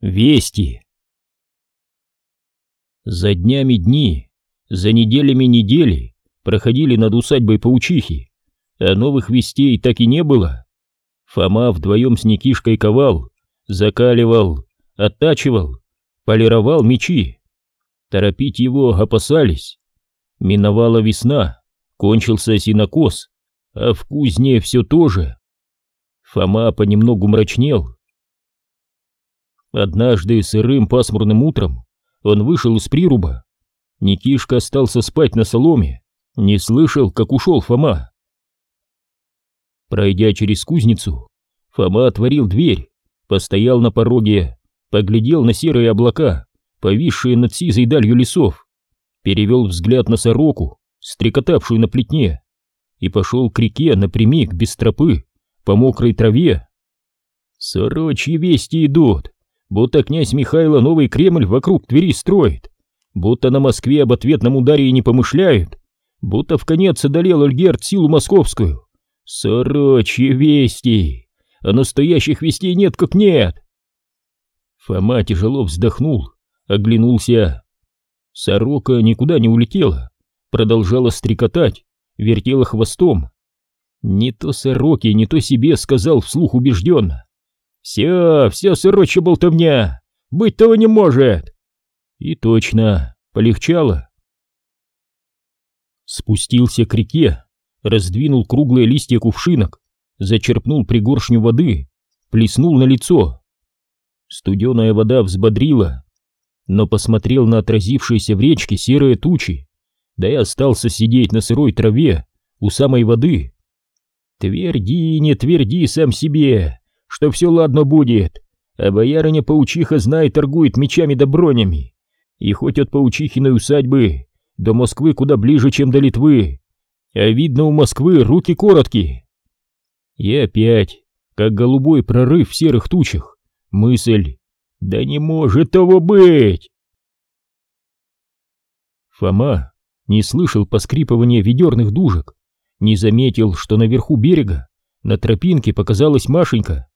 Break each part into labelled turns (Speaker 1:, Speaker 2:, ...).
Speaker 1: Вести. За днями дни, за неделями недели проходили над усадьбой паучихи, а новых вестей так и не было. Фома вдвоем с Никишкой ковал, закаливал, оттачивал, полировал мечи. Торопить его опасались. Миновала весна, кончился синокос, а в кузне все то же. Фома понемногу мрачнел, Однажды сырым пасмурным утром он вышел из прируба. Никишка остался спать на соломе, не слышал, как ушел Фома. Пройдя через кузницу, Фома отворил дверь, постоял на пороге, поглядел на серые облака, повисшие над сизой далью лесов, перевел взгляд на сороку, стрекотавшую на плетне, и пошел к реке напрямик, без тропы, по мокрой траве. Сорочьи вести идут, будто князь Михайло новый Кремль вокруг Твери строит, будто на Москве об ответном ударе и не помышляют, будто в конец одолел Ольгерт силу московскую. Сорочьи вести! А настоящих вестей нет как нет! Фома тяжело вздохнул, оглянулся. Сорока никуда не улетела, продолжала стрекотать, вертела хвостом. Не то сороке, не то себе сказал вслух убежденно. «Все, все сырочья болтовня! Быть того не может!» И точно, полегчало. Спустился к реке, раздвинул круглые листья кувшинок, зачерпнул пригоршню воды, плеснул на лицо. Студеная вода взбодрила, но посмотрел на отразившиеся в речке серые тучи, да и остался сидеть на сырой траве у самой воды. Тверди, не тверди сам себе, что все ладно будет, а боярыня-паучиха знает торгует мечами да бронями. И хоть от паучихиной усадьбы до Москвы куда ближе, чем до Литвы, а видно у Москвы руки короткие. И опять, как голубой прорыв в серых тучах, мысль «Да не может того быть!» Фома не слышал поскрипывания ведерных дужек, не заметил, что наверху берега на тропинке показалась Машенька.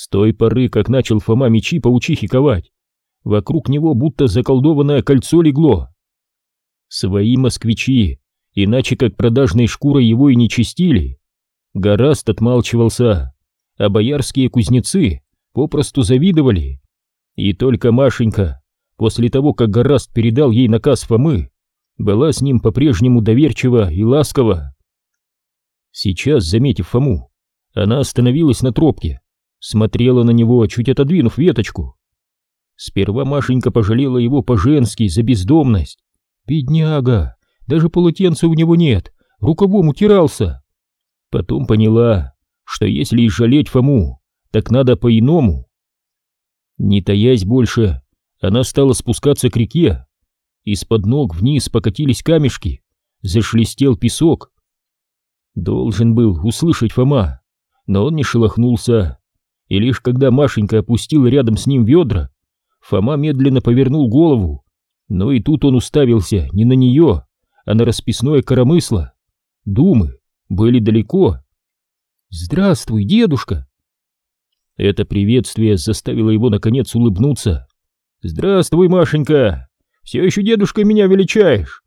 Speaker 1: С той поры, как начал Фома мечи паучихи ковать, вокруг него будто заколдованное кольцо легло. Свои москвичи, иначе как продажной шкурой его и не чистили. Гораст отмалчивался, а боярские кузнецы попросту завидовали. И только Машенька, после того, как Гораст передал ей наказ Фомы, была с ним по-прежнему доверчива и ласкова. Сейчас, заметив Фому, она остановилась на тропке, смотрела на него, чуть отодвинув веточку. Сперва Машенька пожалела его по-женски за бездомность. Бедняга, даже полотенца у него нет, рукавом утирался. Потом поняла, что если и жалеть Фому, так надо по-иному. Не таясь больше, она стала спускаться к реке. Из-под ног вниз покатились камешки, зашлестел песок. Должен был услышать Фома, но он не шелохнулся, и лишь когда Машенька опустила рядом с ним ведра, Фома медленно повернул голову, но и тут он уставился не на нее, а на расписное коромысло. Думы были далеко. «Здравствуй, дедушка!» Это приветствие заставило его наконец улыбнуться. «Здравствуй, Машенька! Все еще дедушкой меня величаешь!»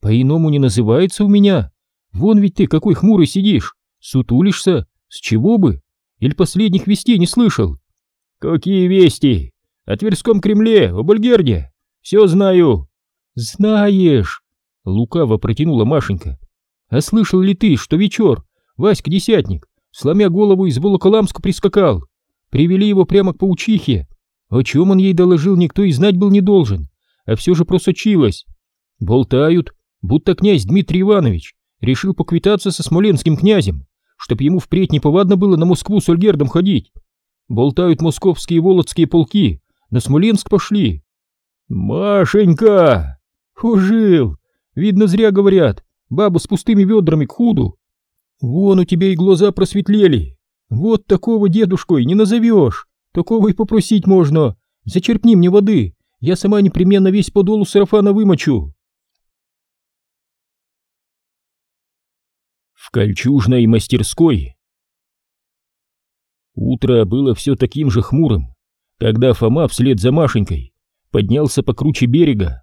Speaker 1: «По-иному не называется у меня. Вон ведь ты какой хмурый сидишь, сутулишься, с чего бы?» Или последних вестей не слышал? Какие вести? О Тверском Кремле, о Ольгерде. Все знаю. Знаешь, лукаво протянула Машенька. А слышал ли ты, что вечер Васька Десятник, сломя голову из Волоколамска прискакал? Привели его прямо к паучихе. О чем он ей доложил, никто и знать был не должен, а все же просочилось. Болтают, будто князь Дмитрий Иванович решил поквитаться со смоленским князем чтоб ему впредь неповадно было на Москву с Ольгердом ходить. Болтают московские и володские полки, на Смоленск пошли. Машенька! Ужил! Видно, зря говорят, баба с пустыми ведрами к худу. Вон у тебя и глаза просветлели. Вот такого дедушкой не назовешь. Такого и попросить можно. Зачерпни мне воды, я сама непременно весь подолу сарафана вымочу. В кольчужной мастерской. Утро было все таким же хмурым, когда Фома вслед за Машенькой поднялся по круче берега,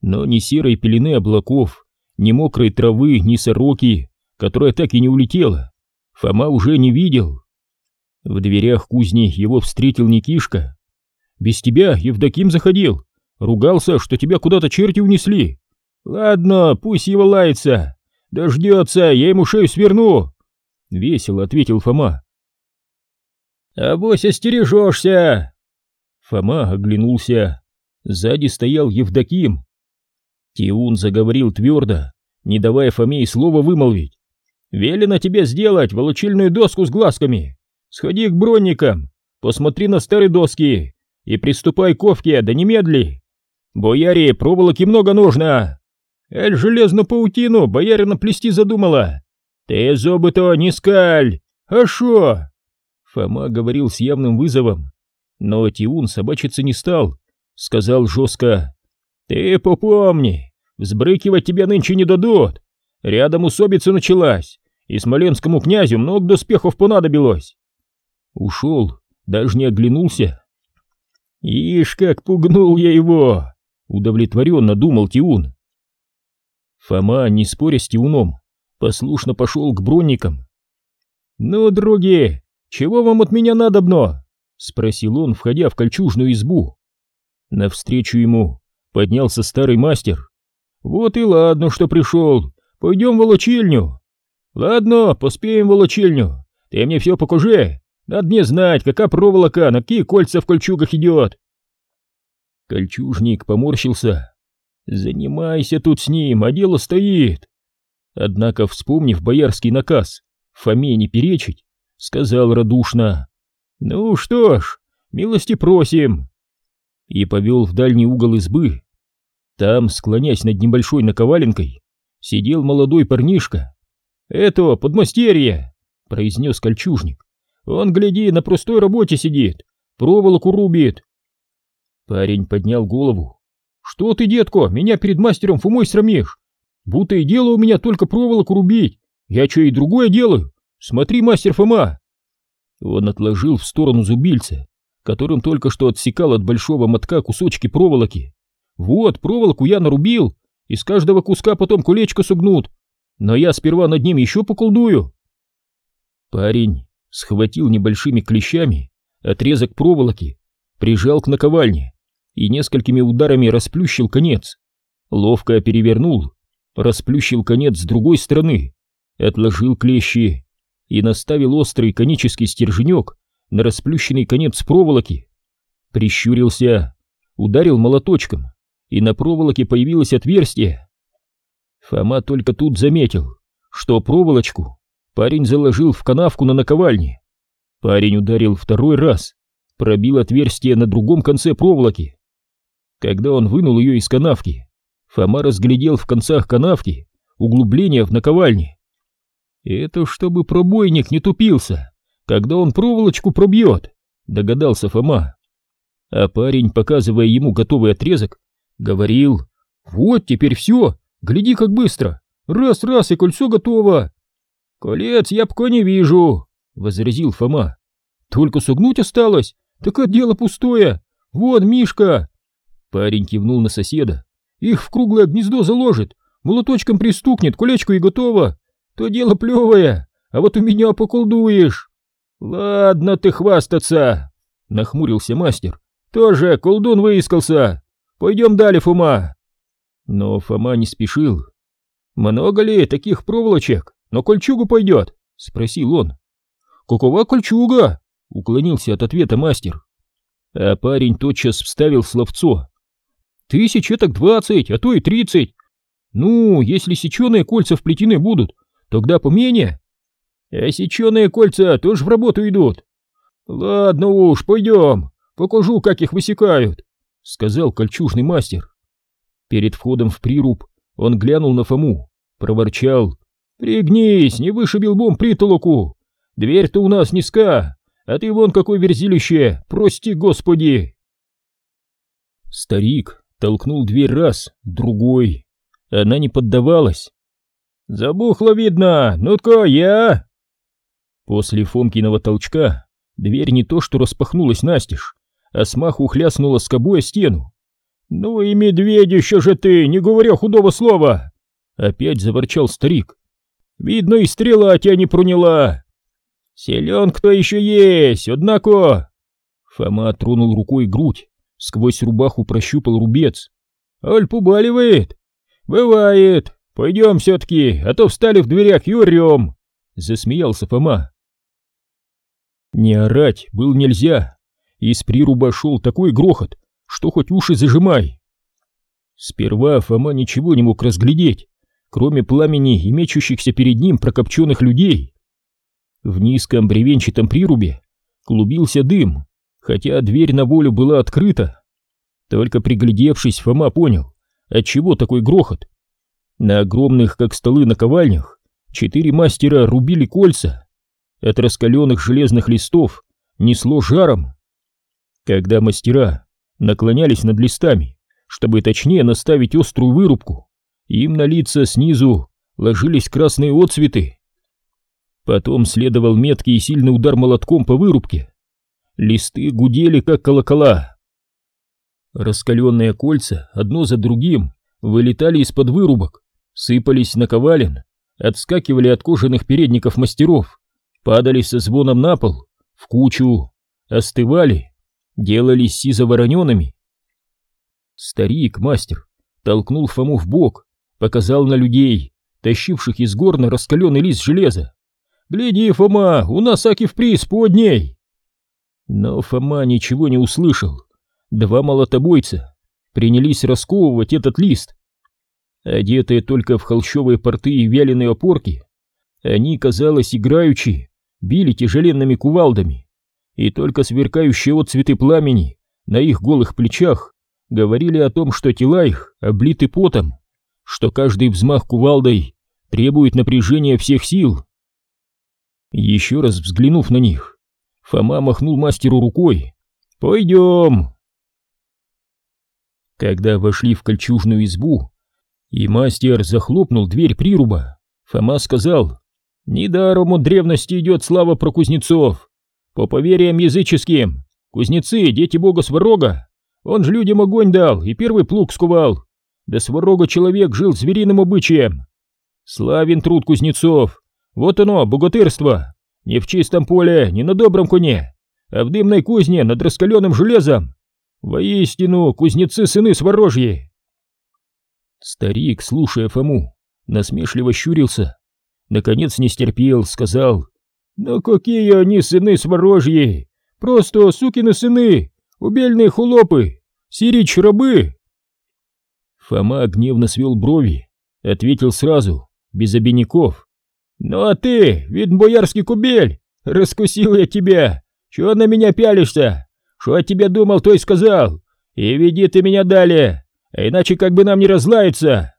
Speaker 1: но ни серой пелены облаков, ни мокрой травы, ни сороки, которая так и не улетела, Фома уже не видел. В дверях кузни его встретил Никишка. «Без тебя Евдоким заходил, ругался, что тебя куда-то черти унесли. Ладно, пусть его лается, дождется, я ему шею сверну!» Весело ответил Фома. «Авось остережешься!» Фома оглянулся. Сзади стоял Евдоким. Тиун заговорил твердо, не давая Фоме и слова вымолвить. «Велено тебе сделать волочильную доску с глазками. Сходи к бронникам, посмотри на старые доски и приступай к ковке, да немедли. Бояре, проволоки много нужно. Эль железную паутину боярина плести задумала. Ты зубы-то не скаль, а шо?» Фома говорил с явным вызовом, но Тиун собачиться не стал, сказал жестко. «Ты попомни, взбрыкивать тебя нынче не дадут. Рядом усобица началась, и смоленскому князю много доспехов понадобилось». Ушел, даже не оглянулся. «Ишь, как пугнул я его!» — удовлетворенно думал Тиун. Фома, не споря с Тиуном, послушно пошел к бронникам. «Ну, други, чего вам от меня надобно?» — спросил он, входя в кольчужную избу. Навстречу ему поднялся старый мастер. «Вот и ладно, что пришел. Пойдем в волочильню». «Ладно, поспеем в волочильню. Ты мне все покажи. Надо мне знать, какая проволока, на какие кольца в кольчугах идет». Кольчужник поморщился. «Занимайся тут с ним, а дело стоит». Однако, вспомнив боярский наказ, Фоме не перечить, сказал радушно. «Ну что ж, милости просим!» И повел в дальний угол избы. Там, склонясь над небольшой наковаленкой, сидел молодой парнишка. «Это подмастерье!» — произнес кольчужник. «Он, гляди, на простой работе сидит, проволоку рубит!» Парень поднял голову. «Что ты, детко, меня перед мастером Фумой срамишь? Будто и дело у меня только проволоку рубить. Я что и другое делаю. Смотри, мастер Фома!» Он отложил в сторону зубильца, которым только что отсекал от большого мотка кусочки проволоки. «Вот, проволоку я нарубил, из каждого куска потом кулечко сугнут, но я сперва над ним еще поколдую». Парень схватил небольшими клещами отрезок проволоки, прижал к наковальне и несколькими ударами расплющил конец. Ловко перевернул, расплющил конец с другой стороны, отложил клещи и наставил острый конический стерженек на расплющенный конец проволоки. Прищурился, ударил молоточком, и на проволоке появилось отверстие. Фома только тут заметил, что проволочку парень заложил в канавку на наковальне. Парень ударил второй раз, пробил отверстие на другом конце проволоки. Когда он вынул ее из канавки, Фома разглядел в концах канавки углубление в наковальне. «Это чтобы пробойник не тупился, когда он проволочку пробьет», — догадался Фома. А парень, показывая ему готовый отрезок, говорил, «Вот теперь все, гляди как быстро, раз-раз и кольцо готово». «Колец я пока не вижу», — возразил Фома. «Только согнуть осталось, так это дело пустое. Вон, Мишка!» Парень кивнул на соседа. «Их в круглое гнездо заложит, молоточком пристукнет, колечко и готово то дело плевое, а вот у меня поколдуешь. Ладно ты хвастаться, нахмурился мастер. Тоже колдун выискался. Пойдем далее, Фома. Но Фома не спешил. Много ли таких проволочек? На кольчугу пойдет? Спросил он. Какова кольчуга? Уклонился от ответа мастер. А парень тотчас вставил словцо. Тысяч так двадцать, а то и тридцать. Ну, если сеченые кольца вплетены будут, Тогда помене. А сеченые кольца тоже в работу идут. Ладно уж, пойдем, покажу, как их высекают, сказал кольчужный мастер. Перед входом в прируб он глянул на Фому, проворчал. «Пригнись, не вышибил бом притолоку! Дверь-то у нас низка, а ты вон какой верзилище, прости господи!» Старик толкнул дверь раз, другой. Она не поддавалась. «Забухло видно! Ну-ка, я!» После Фомкиного толчка дверь не то что распахнулась настежь, а смаху хляснула скобой о стену. «Ну и медведище же ты, не говоря худого слова!» Опять заворчал старик. «Видно, и стрела тебя не проняла!» «Силен кто еще есть, однако...» Фома тронул рукой грудь, сквозь рубаху прощупал рубец. «Аль побаливает?» «Бывает. Пойдем все-таки, а то встали в дверях и орем!» Засмеялся Фома. Не орать было нельзя. Из прируба шел такой грохот, что хоть уши зажимай. Сперва Фома ничего не мог разглядеть, кроме пламени и мечущихся перед ним прокопченных людей. В низком бревенчатом прирубе клубился дым, хотя дверь на волю была открыта. Только приглядевшись, Фома понял, отчего такой грохот. На огромных, как столы на ковальнях, четыре мастера рубили кольца. От раскаленных железных листов несло жаром. Когда мастера наклонялись над листами, чтобы точнее наставить острую вырубку, им на лица снизу ложились красные отцветы. Потом следовал меткий и сильный удар молотком по вырубке. Листы гудели, как колокола. Раскаленные кольца одно за другим вылетали из-под вырубок, сыпались на ковален, отскакивали от кожаных передников мастеров, падали со звоном на пол, в кучу, остывали, делались сизо-воронеными. Старик-мастер толкнул Фому в бок, показал на людей, тащивших из горна раскаленный лист железа. «Гляди, Фома, у нас аки в преисподней!» Но Фома ничего не услышал. Два молотобойца принялись расковывать этот лист. Одетые только в холщовые порты и вяленые опорки, они, казалось, играючи, били тяжеленными кувалдами, и только сверкающие отцветы пламени на их голых плечах говорили о том, что тела их облиты потом, что каждый взмах кувалдой требует напряжения всех сил. Еще раз взглянув на них, Фома махнул мастеру рукой. «Пойдем!» Когда вошли в кольчужную избу, и мастер захлопнул дверь прируба, Фома сказал, «Недаром от древности идет слава про кузнецов. По поверьям языческим, кузнецы — дети бога Сварога. Он ж людям огонь дал и первый плуг скувал. Да Сварога человек жил звериным обычаем. Славен труд кузнецов. Вот оно, богатырство. Не в чистом поле, не на добром коне, а в дымной кузне над раскаленным железом. Воистину, кузнецы сыны сворожьи. Старик, слушая Фому, насмешливо щурился. Наконец не стерпел, сказал. «Ну какие они сыны сворожьи! Просто сукины сыны, убельные хулопы, сирич рабы!» Фома гневно свел брови, ответил сразу, без обиняков. «Ну а ты, вид боярский кубель, раскусил я тебя! Чего на меня пялишься? Что о тебе думал, то и сказал! И веди ты меня далее, а иначе как бы нам не разлаяться!»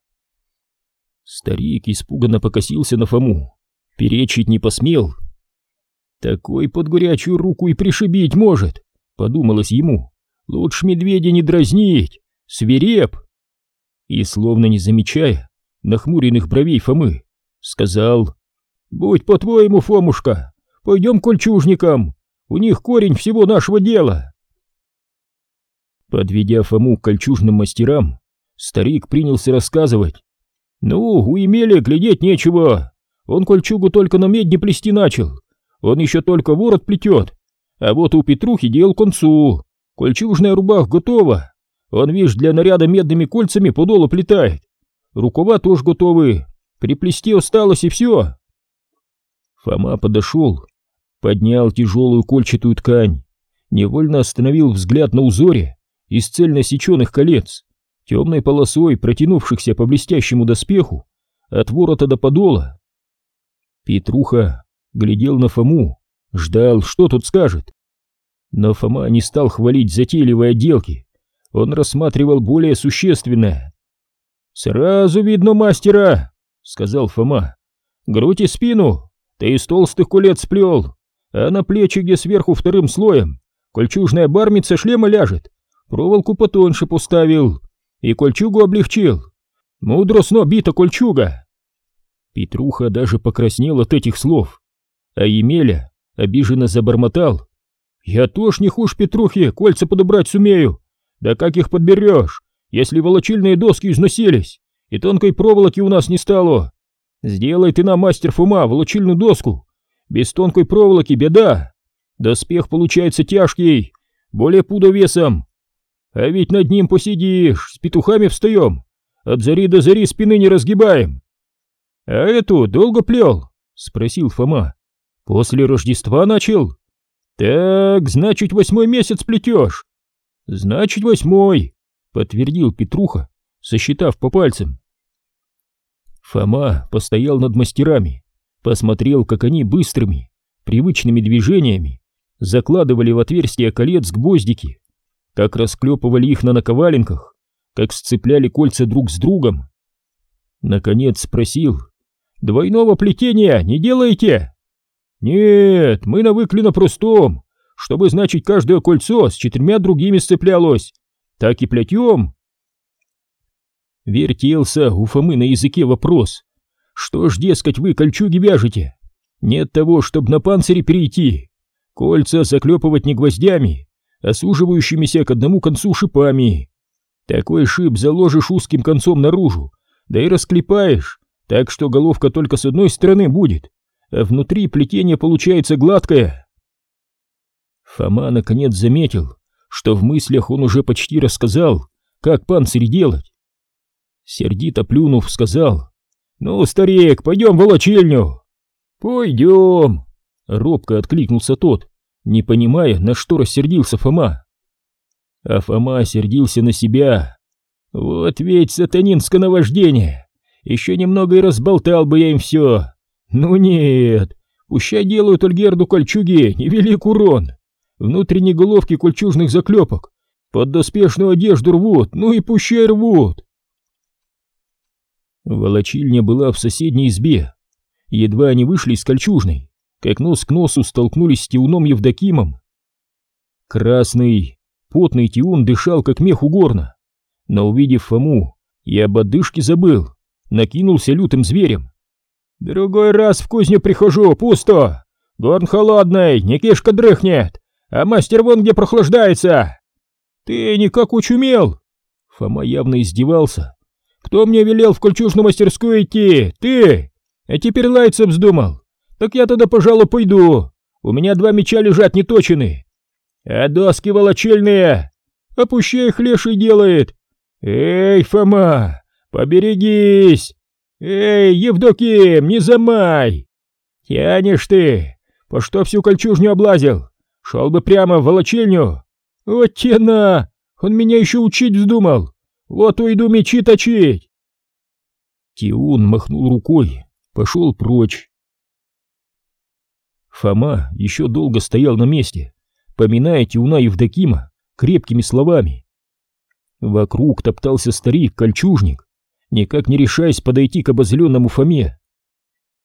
Speaker 1: Старик испуганно покосился на Фому, перечить не посмел. «Такой под горячую руку и пришибить может!» — подумалось ему. «Лучше медведя не дразнить! Свиреп!» И, словно не замечая нахмуренных бровей Фомы, сказал «Будь по-твоему, Фомушка, пойдем к кольчужникам, у них корень всего нашего дела». Подведя Фому к кольчужным мастерам, старик принялся рассказывать. «Ну, у Емеля глядеть нечего, он кольчугу только на медне плести начал, он еще только ворот плетет, а вот у Петрухи дел концу, кольчужная рубах готова, он, видишь, для наряда медными кольцами подолу плетает, рукава тоже готовы, приплести осталось и все». Фома подошел, поднял тяжелую кольчатую ткань, невольно остановил взгляд на узоре из цельно сеченных колец, темной полосой протянувшихся по блестящему доспеху от ворота до подола. Петруха глядел на Фому, ждал, что тут скажет. Но Фома не стал хвалить затейливые отделки, он рассматривал более существенное. «Сразу видно мастера», — сказал Фома. «Грудь и спину ты из толстых кулет сплел, а на плечи, где сверху вторым слоем, кольчужная бармица шлема ляжет, проволоку потоньше поставил и кольчугу облегчил. Мудро сно бита кольчуга. Петруха даже покраснел от этих слов, а Емеля обиженно забормотал. Я тоже не хуже Петрухи, кольца подобрать сумею. Да как их подберешь, если волочильные доски износились, и тонкой проволоки у нас не стало? Сделай ты нам, мастер Фума, волочильную доску. Без тонкой проволоки беда. Доспех получается тяжкий, более пуда весом. А ведь над ним посидишь, с петухами встаем. От зари до зари спины не разгибаем. А эту долго плел? Спросил Фома. После Рождества начал? Так, значит, восьмой месяц плетешь. Значит, восьмой, подтвердил Петруха, сосчитав по пальцам. Фома постоял над мастерами, посмотрел, как они быстрыми, привычными движениями закладывали в отверстия колец гвоздики, как расклепывали их на наковаленках, как сцепляли кольца друг с другом. Наконец спросил, «Двойного плетения не делаете?» «Нет, мы навыкли на простом, чтобы, значит, каждое кольцо с четырьмя другими сцеплялось. Так и плетем». Вертелся у Фомы на языке вопрос. «Что ж, дескать, вы кольчуги вяжете? Нет того, чтобы на панцире перейти. Кольца заклепывать не гвоздями, а суживающимися к одному концу шипами. Такой шип заложишь узким концом наружу, да и расклепаешь, так что головка только с одной стороны будет, а внутри плетение получается гладкое. Фома наконец заметил, что в мыслях он уже почти рассказал, как панцирь делать. Сердито плюнув, сказал, «Ну, старик, пойдем в волочильню!» «Пойдем!» — робко откликнулся тот, не понимая, на что рассердился Фома. А Фома сердился на себя. «Вот ведь сатанинское наваждение! Еще немного и разболтал бы я им все!» «Ну нет, пущай делают Ольгерду кольчуги, невелик урон. Внутренние головки кольчужных заклепок под доспешную одежду рвут, ну и пущай рвут!» Волочильня была в соседней избе. Едва они вышли из кольчужной, как нос к носу столкнулись с Тиуном Евдокимом. Красный, потный Тиун дышал, как мех у горна, но, увидев Фому, я об одышке забыл, накинулся лютым зверем. «Другой раз в кузню прихожу, пусто! Горн холодный, не кишка дрыхнет, а мастер вон где прохлаждается!» «Ты никак учумел!» Фома явно издевался. «Кто мне велел в кольчужную мастерскую идти? Ты! А теперь лаяться вздумал! Так я тогда, пожалуй, пойду! У меня два меча лежат неточены! А доски волочельные! Опущай их леший делает! Эй, Фома, поберегись! «Эй, Евдоким, не замай! Тянешь ты! По что всю кольчужню облазил? Шел бы прямо в волочильню! Вот тена! Он меня еще учить вздумал! Вот уйду мечи точить!» Тиун махнул рукой, пошел прочь. Фома еще долго стоял на месте, поминая Тиуна Евдокима крепкими словами. Вокруг топтался старик-кольчужник, никак не решаясь подойти к обозленному Фоме.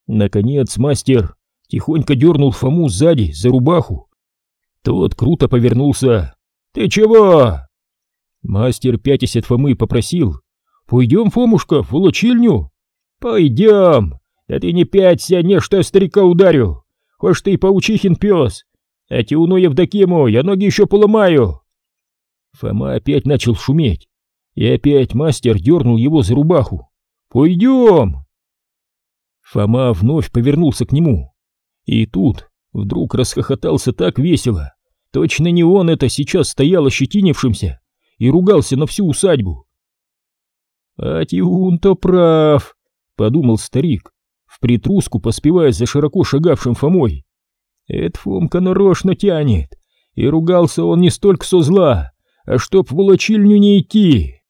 Speaker 1: Наконец мастер тихонько дернул Фому сзади за рубаху. Тот круто повернулся. «Ты чего?» Мастер, пятясь Фомы, попросил. «Пойдем, Фомушка, в волочильню?» «Пойдем! Да ты не пяться, не что я старика ударю! Хочешь ты паучихин пес! А Тиуну Евдокиму я ноги еще поломаю!» Фома опять начал шуметь. И опять мастер дернул его за рубаху. «Пойдем!» Фома вновь повернулся к нему. И тут вдруг расхохотался так весело. Точно не он это сейчас стоял ощетинившимся и ругался на всю усадьбу. «А Тиун-то прав», — подумал старик, в притруску поспевая за широко шагавшим Фомой. «Это Фомка нарочно тянет, и ругался он не столько со зла, а чтоб в волочильню не идти».